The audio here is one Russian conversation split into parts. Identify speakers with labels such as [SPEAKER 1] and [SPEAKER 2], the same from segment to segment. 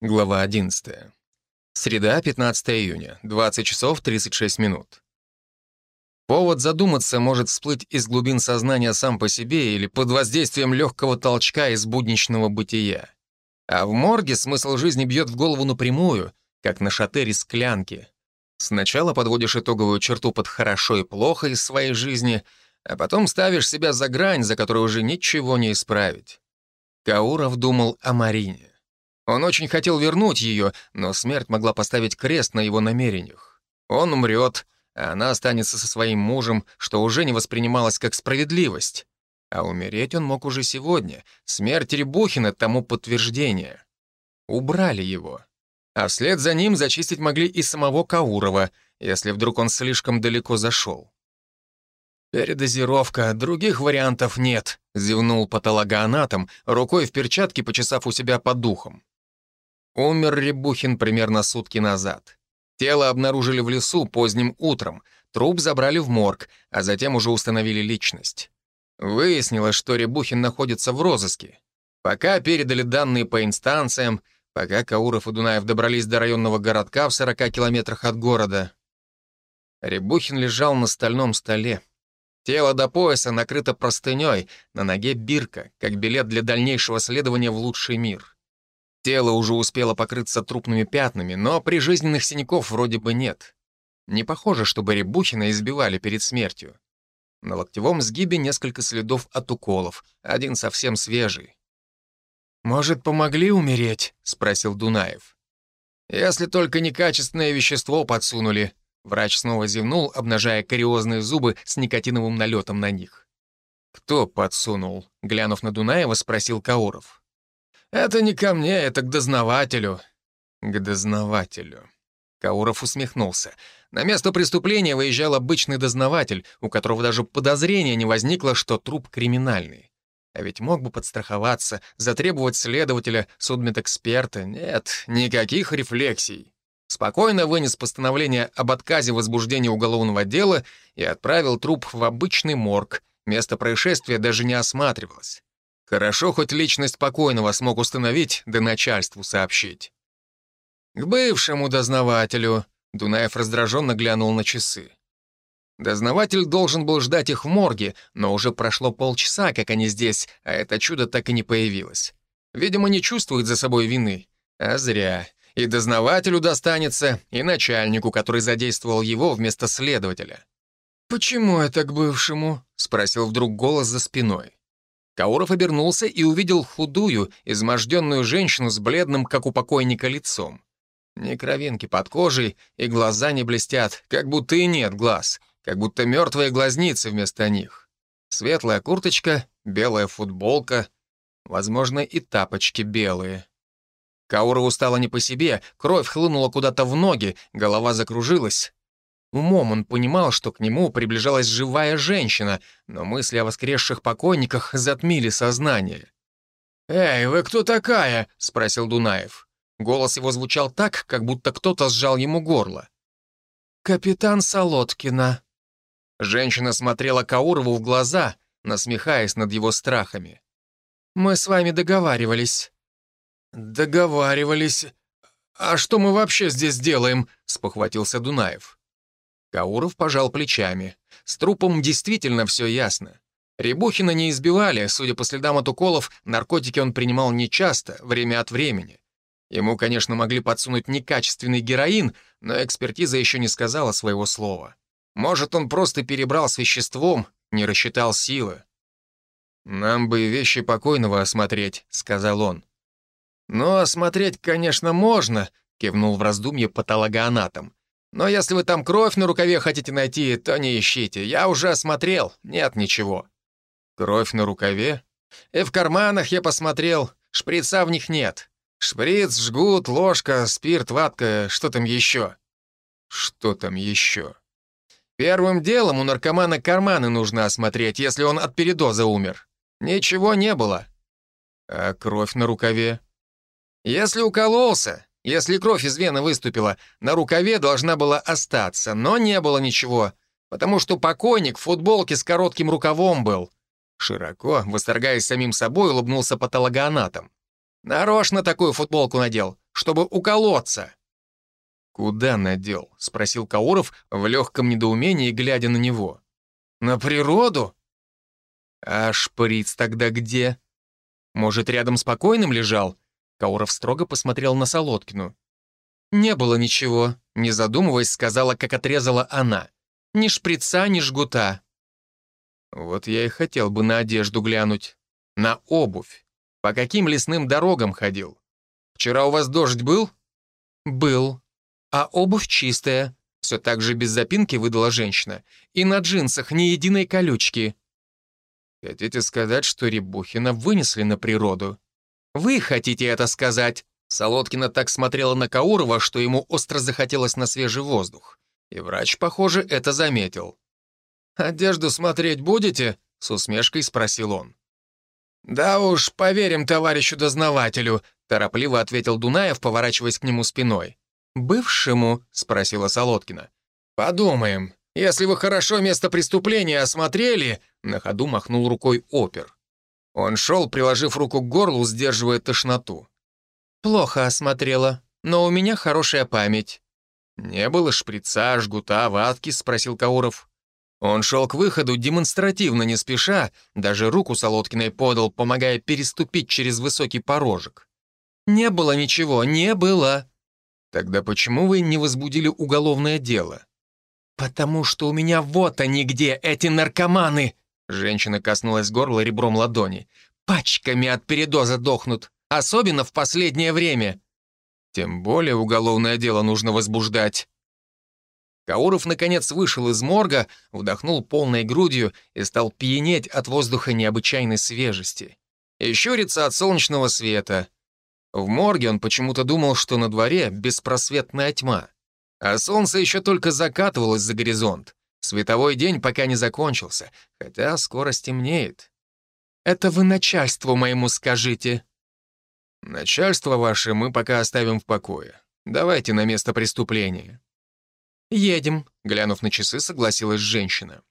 [SPEAKER 1] Глава 11. Среда, 15 июня, 20 часов 36 минут. Повод задуматься может всплыть из глубин сознания сам по себе или под воздействием легкого толчка из будничного бытия. А в морге смысл жизни бьет в голову напрямую, как на шатере склянки. Сначала подводишь итоговую черту под хорошо и плохо из своей жизни, а потом ставишь себя за грань, за которой уже ничего не исправить. Кауров думал о Марине. Он очень хотел вернуть ее, но смерть могла поставить крест на его намерениях. Он умрет, а она останется со своим мужем, что уже не воспринималось как справедливость. А умереть он мог уже сегодня. Смерть Рябухина тому подтверждение. Убрали его. А вслед за ним зачистить могли и самого Каурова, если вдруг он слишком далеко зашел. «Передозировка, других вариантов нет», — зевнул патологоанатом, рукой в перчатке почесав у себя под духом. Умер Рябухин примерно сутки назад. Тело обнаружили в лесу поздним утром, труп забрали в морг, а затем уже установили личность. Выяснилось, что Рябухин находится в розыске. Пока передали данные по инстанциям, пока Кауров и Дунаев добрались до районного городка в 40 километрах от города. Рябухин лежал на стальном столе. Тело до пояса накрыто простыней, на ноге бирка, как билет для дальнейшего следования в лучший мир. Тело уже успело покрыться трупными пятнами, но прижизненных синяков вроде бы нет. Не похоже, чтобы Рябухина избивали перед смертью. На локтевом сгибе несколько следов от уколов, один совсем свежий. «Может, помогли умереть?» — спросил Дунаев. «Если только некачественное вещество подсунули», — врач снова зевнул, обнажая кариозные зубы с никотиновым налетом на них. «Кто подсунул?» — глянув на Дунаева, спросил Кауров. «Это не ко мне, это к дознавателю». «К дознавателю». Кауров усмехнулся. На место преступления выезжал обычный дознаватель, у которого даже подозрения не возникло, что труп криминальный. А ведь мог бы подстраховаться, затребовать следователя, судмедэксперта. Нет, никаких рефлексий. Спокойно вынес постановление об отказе возбуждения уголовного дела и отправил труп в обычный морг. Место происшествия даже не осматривалось. Хорошо, хоть личность покойного смог установить, да начальству сообщить. К бывшему дознавателю Дунаев раздраженно глянул на часы. Дознаватель должен был ждать их в морге, но уже прошло полчаса, как они здесь, а это чудо так и не появилось. Видимо, не чувствует за собой вины. А зря. И дознавателю достанется, и начальнику, который задействовал его вместо следователя. «Почему это к бывшему?» — спросил вдруг голос за спиной. Кауров обернулся и увидел худую, изможденную женщину с бледным, как у покойника, лицом. Ни кровинки под кожей, и глаза не блестят, как будто и нет глаз, как будто мертвые глазницы вместо них. Светлая курточка, белая футболка, возможно, и тапочки белые. Каурову стало не по себе, кровь хлынула куда-то в ноги, голова закружилась. Умом он понимал, что к нему приближалась живая женщина, но мысли о воскресших покойниках затмили сознание. «Эй, вы кто такая?» — спросил Дунаев. Голос его звучал так, как будто кто-то сжал ему горло. «Капитан Солодкина». Женщина смотрела Каурову в глаза, насмехаясь над его страхами. «Мы с вами договаривались». «Договаривались? А что мы вообще здесь делаем?» — спохватился Дунаев. Кауров пожал плечами. С трупом действительно все ясно. Рябухина не избивали, судя по следам от уколов, наркотики он принимал нечасто, время от времени. Ему, конечно, могли подсунуть некачественный героин, но экспертиза еще не сказала своего слова. Может, он просто перебрал с веществом, не рассчитал силы. «Нам бы вещи покойного осмотреть», — сказал он. «Ну, осмотреть, конечно, можно», — кивнул в раздумье патологоанатом. Но если вы там кровь на рукаве хотите найти, то не ищите. Я уже осмотрел, нет ничего». «Кровь на рукаве?» «И в карманах я посмотрел, шприца в них нет. Шприц, жгут, ложка, спирт, ватка, что там еще?» «Что там еще?» «Первым делом у наркомана карманы нужно осмотреть, если он от передоза умер. Ничего не было». «А кровь на рукаве?» «Если укололся, если кровь из вены выступила, на рукаве должна была остаться, но не было ничего, потому что покойник в футболке с коротким рукавом был. Широко, восторгаясь самим собой, улыбнулся патологоанатом. Нарочно такую футболку надел, чтобы уколоться». «Куда надел?» — спросил Кауров в легком недоумении, глядя на него. «На природу?» «А шприц тогда где?» «Может, рядом с покойным лежал?» Кауров строго посмотрел на Солодкину. «Не было ничего», — не задумываясь, сказала, как отрезала она. «Ни шприца, ни жгута». Вот я и хотел бы на одежду глянуть. На обувь. По каким лесным дорогам ходил? Вчера у вас дождь был? Был. А обувь чистая. Все так же без запинки выдала женщина. И на джинсах ни единой колючки. Хотите сказать, что Рябухина вынесли на природу? Вы хотите это сказать? Солодкина так смотрела на Каурова, что ему остро захотелось на свежий воздух. И врач, похоже, это заметил. «Одежду смотреть будете?» — с усмешкой спросил он. «Да уж, поверим товарищу дознавателю», — торопливо ответил Дунаев, поворачиваясь к нему спиной. «Бывшему?» — спросила Солодкина. «Подумаем. Если вы хорошо место преступления осмотрели...» — на ходу махнул рукой опер. Он шел, приложив руку к горлу, сдерживая тошноту. «Плохо осмотрела, но у меня хорошая память». «Не было шприца, жгута, ватки?» — спросил Кауров. Он шел к выходу демонстративно не спеша, даже руку Солодкиной подал, помогая переступить через высокий порожек. «Не было ничего, не было». «Тогда почему вы не возбудили уголовное дело?» «Потому что у меня вот они где, эти наркоманы!» Женщина коснулась горла ребром ладони. «Пачками от передоза дохнут, особенно в последнее время». «Тем более уголовное дело нужно возбуждать». Кауров, наконец, вышел из морга, вдохнул полной грудью и стал пьянеть от воздуха необычайной свежести. И щуриться от солнечного света. В морге он почему-то думал, что на дворе беспросветная тьма. А солнце еще только закатывалось за горизонт. Световой день пока не закончился, хотя скоро стемнеет. «Это вы начальству моему скажите». «Начальство ваше мы пока оставим в покое. Давайте на место преступления». «Едем», — глянув на часы, согласилась женщина.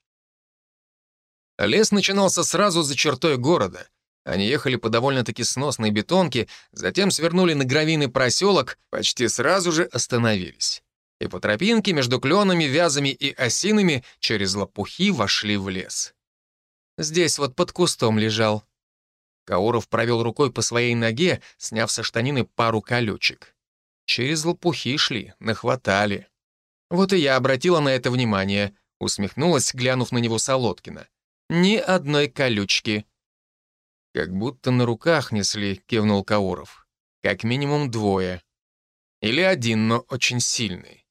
[SPEAKER 1] Лес начинался сразу за чертой города. Они ехали по довольно-таки сносной бетонке, затем свернули на гравийный проселок, почти сразу же остановились. И по тропинке между кленами, вязами и осинами через лопухи вошли в лес. Здесь вот под кустом лежал. Кауров провел рукой по своей ноге, сняв со штанины пару колючек. Через лопухи шли, нахватали. Вот и я обратила на это внимание, усмехнулась, глянув на него Солодкина. Ни одной колючки. Как будто на руках несли, кивнул Кауров. Как минимум двое. Или один, но очень сильный.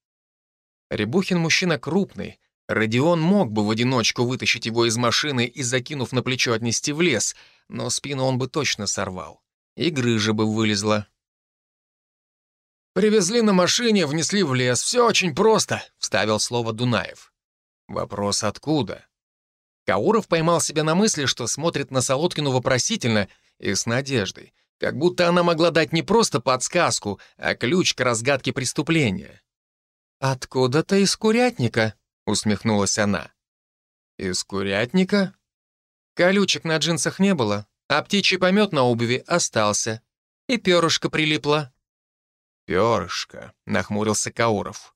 [SPEAKER 1] Рябухин мужчина крупный. Родион мог бы в одиночку вытащить его из машины и, закинув на плечо, отнести в лес, но спину он бы точно сорвал. И грыжа бы вылезла. «Привезли на машине, внесли в лес. Все очень просто», — вставил слово Дунаев. Вопрос откуда? Кауров поймал себя на мысли, что смотрит на Солодкину вопросительно и с надеждой, как будто она могла дать не просто подсказку, а ключ к разгадке преступления. «Откуда-то из курятника», — усмехнулась она. «Из курятника?» Колючек на джинсах не было, а птичий помет на обуви остался. И перышко прилипло. «Перышко», — нахмурился Кауров.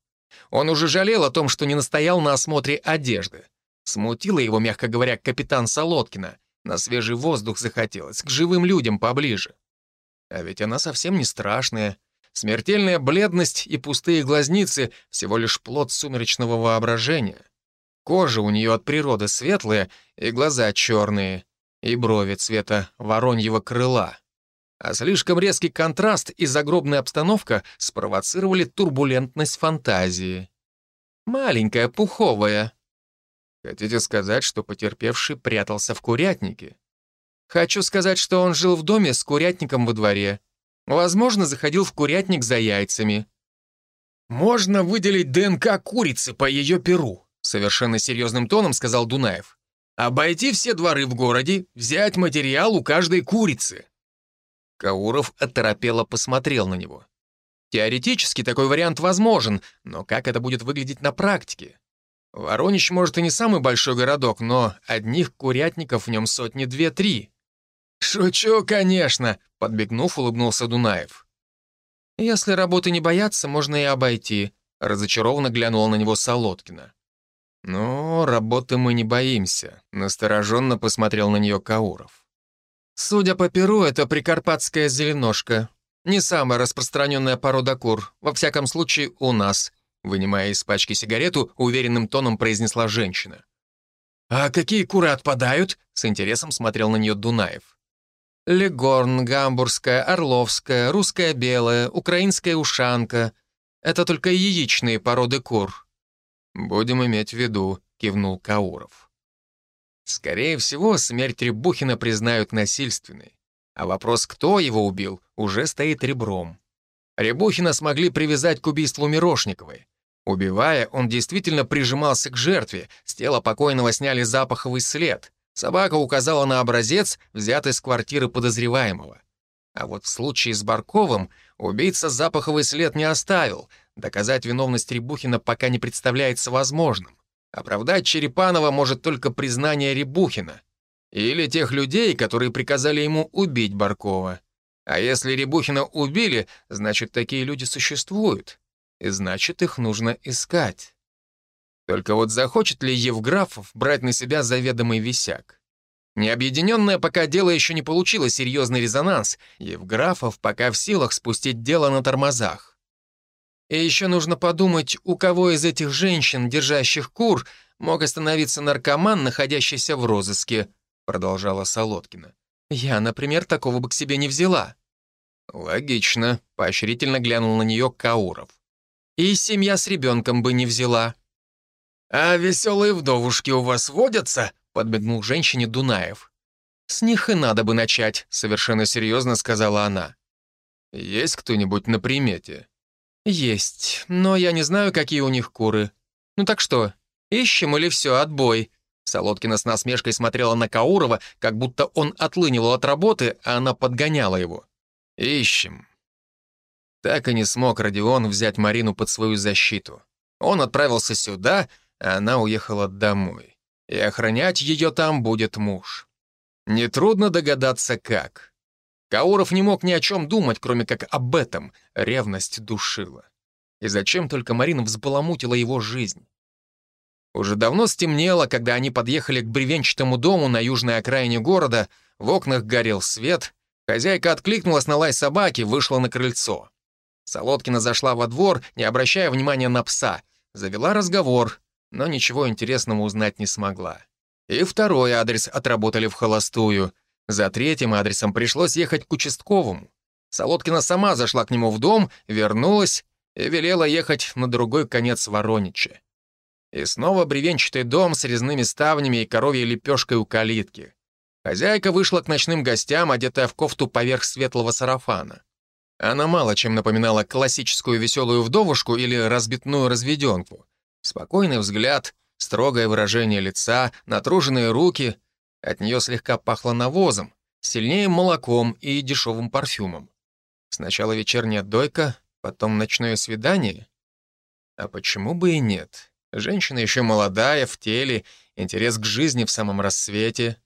[SPEAKER 1] Он уже жалел о том, что не настоял на осмотре одежды. Смутило его, мягко говоря, капитан Солодкина. На свежий воздух захотелось, к живым людям поближе. А ведь она совсем не страшная. Смертельная бледность и пустые глазницы — всего лишь плод сумеречного воображения. Кожа у нее от природы светлая, и глаза черные, и брови цвета вороньего крыла а слишком резкий контраст и загробная обстановка спровоцировали турбулентность фантазии. Маленькая, пуховая. Хотите сказать, что потерпевший прятался в курятнике? Хочу сказать, что он жил в доме с курятником во дворе. Возможно, заходил в курятник за яйцами. «Можно выделить ДНК курицы по ее перу», совершенно серьезным тоном сказал Дунаев. «Обойти все дворы в городе, взять материал у каждой курицы. Кауров оторопело посмотрел на него. Теоретически такой вариант возможен, но как это будет выглядеть на практике? Воронеж, может, и не самый большой городок, но одних курятников в нем сотни две-три. «Шучу, конечно», — подбегнув, улыбнулся Дунаев. «Если работы не бояться, можно и обойти», — разочарованно глянула на него Солодкина. «Ну, работы мы не боимся», — настороженно посмотрел на нее Кауров. «Судя по перу, это прикарпатская зеленошка. Не самая распространенная порода кур, во всяком случае у нас», вынимая из пачки сигарету, уверенным тоном произнесла женщина. «А какие куры отпадают?» — с интересом смотрел на нее Дунаев. «Легорн, гамбургская, орловская, русская белая, украинская ушанка. Это только яичные породы кур». «Будем иметь в виду», — кивнул Кауров. Скорее всего, смерть Рябухина признают насильственной. А вопрос, кто его убил, уже стоит ребром. Рябухина смогли привязать к убийству Мирошниковой. Убивая, он действительно прижимался к жертве, с тела покойного сняли запаховый след. Собака указала на образец, взятый с квартиры подозреваемого. А вот в случае с Барковым убийца запаховый след не оставил. Доказать виновность Рябухина пока не представляется возможным. Оправдать Черепанова может только признание Рябухина. Или тех людей, которые приказали ему убить Баркова. А если Рябухина убили, значит, такие люди существуют и значит, их нужно искать. Только вот захочет ли Евграфов брать на себя заведомый висяк? Необъединенное пока дело еще не получило серьезный резонанс, Евграфов пока в силах спустить дело на тормозах. И еще нужно подумать, у кого из этих женщин, держащих кур, мог остановиться наркоман, находящийся в розыске, продолжала Солодкина. Я, например, такого бы к себе не взяла. Логично, поощрительно глянул на нее Кауров. И семья с ребенком бы не взяла. «А веселые вдовушки у вас водятся?» — подмигнул женщине Дунаев. «С них и надо бы начать», — совершенно серьезно сказала она. «Есть кто-нибудь на примете?» «Есть, но я не знаю, какие у них куры. Ну так что, ищем или все, отбой?» Солодкина с насмешкой смотрела на Каурова, как будто он отлынивал от работы, а она подгоняла его. «Ищем. Так и не смог Родион взять Марину под свою защиту. Он отправился сюда, она уехала домой. И охранять ее там будет муж. Нетрудно догадаться, как. Кауров не мог ни о чем думать, кроме как об этом. Ревность душила. И зачем только Марина взбаламутила его жизнь? Уже давно стемнело, когда они подъехали к бревенчатому дому на южной окраине города, в окнах горел свет, хозяйка откликнулась на лай собаки, вышла на крыльцо. Солодкина зашла во двор, не обращая внимания на пса. Завела разговор, но ничего интересного узнать не смогла. И второй адрес отработали в холостую. За третьим адресом пришлось ехать к участковому. Солодкина сама зашла к нему в дом, вернулась и велела ехать на другой конец Воронича. И снова бревенчатый дом с резными ставнями и коровьей лепешкой у калитки. Хозяйка вышла к ночным гостям, одетая в кофту поверх светлого сарафана. Она мало чем напоминала классическую веселую вдовушку или разбитную разведенку. Спокойный взгляд, строгое выражение лица, натруженные руки. От нее слегка пахло навозом, сильнее молоком и дешевым парфюмом. Сначала вечерняя дойка, потом ночное свидание. А почему бы и нет? Женщина еще молодая, в теле, интерес к жизни в самом рассвете.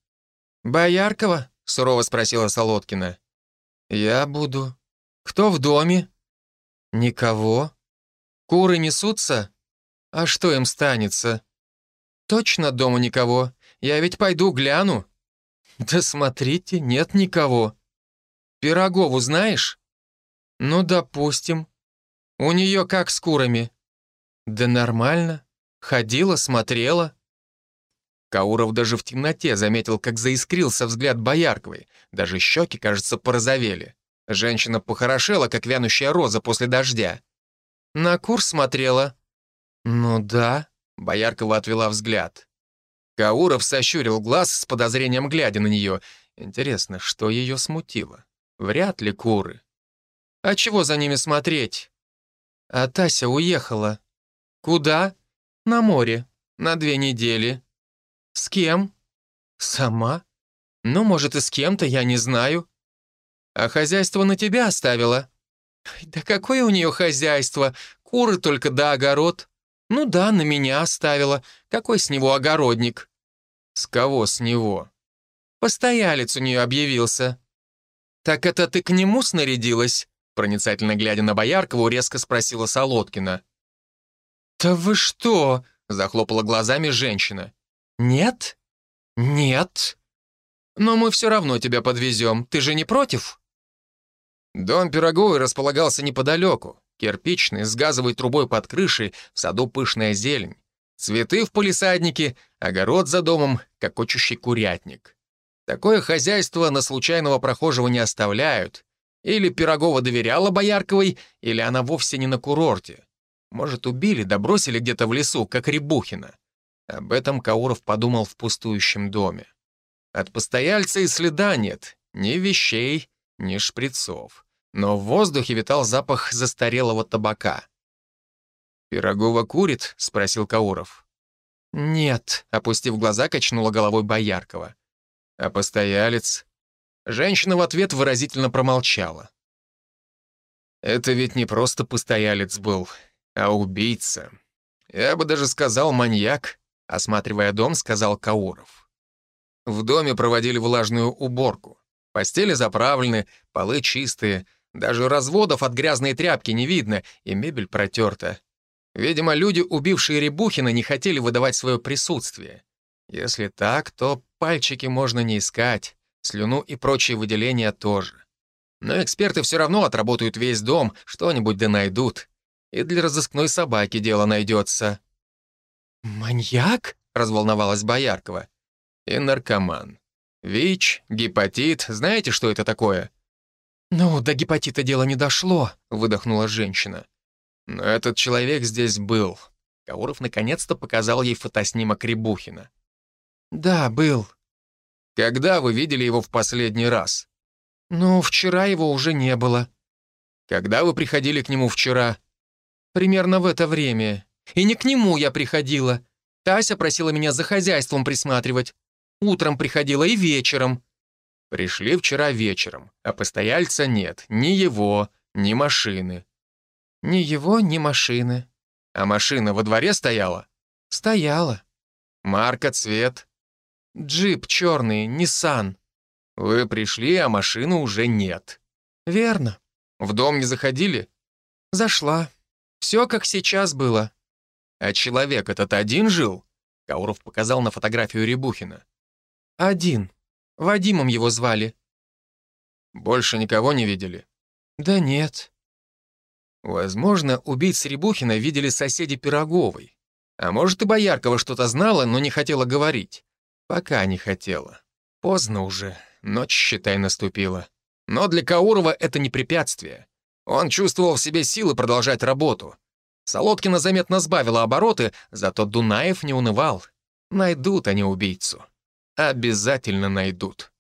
[SPEAKER 1] «Бояркова?» — сурово спросила Солодкина. «Я буду», «Кто в доме?» «Никого. Куры несутся? А что им станется?» «Точно дома никого? Я ведь пойду гляну». «Да смотрите, нет никого». «Пирогову знаешь?» «Ну, допустим. У нее как с курами?» «Да нормально. Ходила, смотрела». Кауров даже в темноте заметил, как заискрился взгляд Боярковой. Даже щеки, кажется, порозовели. Женщина похорошела, как вянущая роза после дождя. На курс смотрела. Ну да, Бояркова отвела взгляд. Кауров сощурил глаз с подозрением, глядя на нее. Интересно, что ее смутило? Вряд ли куры. А чего за ними смотреть? А Тася уехала. Куда? На море. На две недели. С кем? Сама? Ну, может, и с кем-то, я не знаю. А хозяйство на тебя оставила?» «Да какое у нее хозяйство? Куры только да огород». «Ну да, на меня оставила. Какой с него огородник?» «С кого с него?» «Постоялец у нее объявился». «Так это ты к нему снарядилась?» Проницательно глядя на Бояркову, резко спросила Солодкина.
[SPEAKER 2] «Да вы что?»
[SPEAKER 1] — захлопала глазами женщина.
[SPEAKER 2] «Нет? Нет.
[SPEAKER 1] Но мы все равно тебя подвезем. Ты же не против?» Дом Пироговой располагался неподалеку. Кирпичный, с газовой трубой под крышей, в саду пышная зелень. Цветы в полисаднике, огород за домом, кокочущий курятник. Такое хозяйство на случайного прохожего не оставляют. Или Пирогова доверяла Боярковой, или она вовсе не на курорте. Может, убили, да бросили где-то в лесу, как Рябухина. Об этом Кауров подумал в пустующем доме. От постояльца и следа нет, ни вещей, ни шприцов. Но в воздухе витал запах застарелого табака. «Пирогова курит?» — спросил Кауров.
[SPEAKER 2] «Нет», —
[SPEAKER 1] опустив глаза, качнула головой Бояркова. «А постоялец?» Женщина в ответ выразительно промолчала. «Это ведь не просто постоялец был, а убийца. Я бы даже сказал маньяк», — осматривая дом, сказал Кауров. В доме проводили влажную уборку. Постели заправлены, полы чистые, даже разводов от грязной тряпки не видно, и мебель протерта. Видимо, люди, убившие Рябухина, не хотели выдавать свое присутствие. Если так, то пальчики можно не искать, слюну и прочие выделения тоже. Но эксперты все равно отработают весь дом, что-нибудь да найдут. И для разыскной собаки дело найдется.
[SPEAKER 2] «Маньяк?» — разволновалась Бояркова.
[SPEAKER 1] «И наркоман. ВИЧ, гепатит, знаете, что это такое?»
[SPEAKER 2] «Ну, до гепатита дело не дошло», — выдохнула женщина.
[SPEAKER 1] Но этот человек здесь был. Кауров наконец-то показал ей фотоснимок Рябухина.
[SPEAKER 2] «Да, был».
[SPEAKER 1] «Когда вы видели его в последний раз?»
[SPEAKER 2] «Ну, вчера его уже не было».
[SPEAKER 1] «Когда вы приходили к нему вчера?»
[SPEAKER 2] «Примерно в это время. И не к нему я приходила. Тася просила меня за хозяйством присматривать. Утром приходила и вечером».
[SPEAKER 1] «Пришли вчера вечером, а постояльца нет, ни его, ни машины.
[SPEAKER 2] Ни его, ни машины.
[SPEAKER 1] А машина во дворе стояла?
[SPEAKER 2] Стояла.
[SPEAKER 1] Марка, цвет?
[SPEAKER 2] Джип черный, Ниссан.
[SPEAKER 1] Вы пришли, а машины уже нет.
[SPEAKER 2] Верно.
[SPEAKER 1] В дом не заходили?
[SPEAKER 2] Зашла. Все как сейчас было.
[SPEAKER 1] А человек этот один жил? Кауров показал на фотографию Рябухина.
[SPEAKER 2] Один. Вадимом его звали.
[SPEAKER 1] Больше никого не видели?
[SPEAKER 2] Да нет.
[SPEAKER 1] Возможно, убийц Рябухина видели соседи Пироговой. А может, и Бояркова что-то знала, но не хотела говорить. Пока не хотела. Поздно уже, ночь, считай, наступила. Но для Каурова это не препятствие. Он чувствовал в себе силы продолжать работу. Солодкина заметно сбавила обороты, зато Дунаев не унывал. Найдут они убийцу. Обязательно найдут.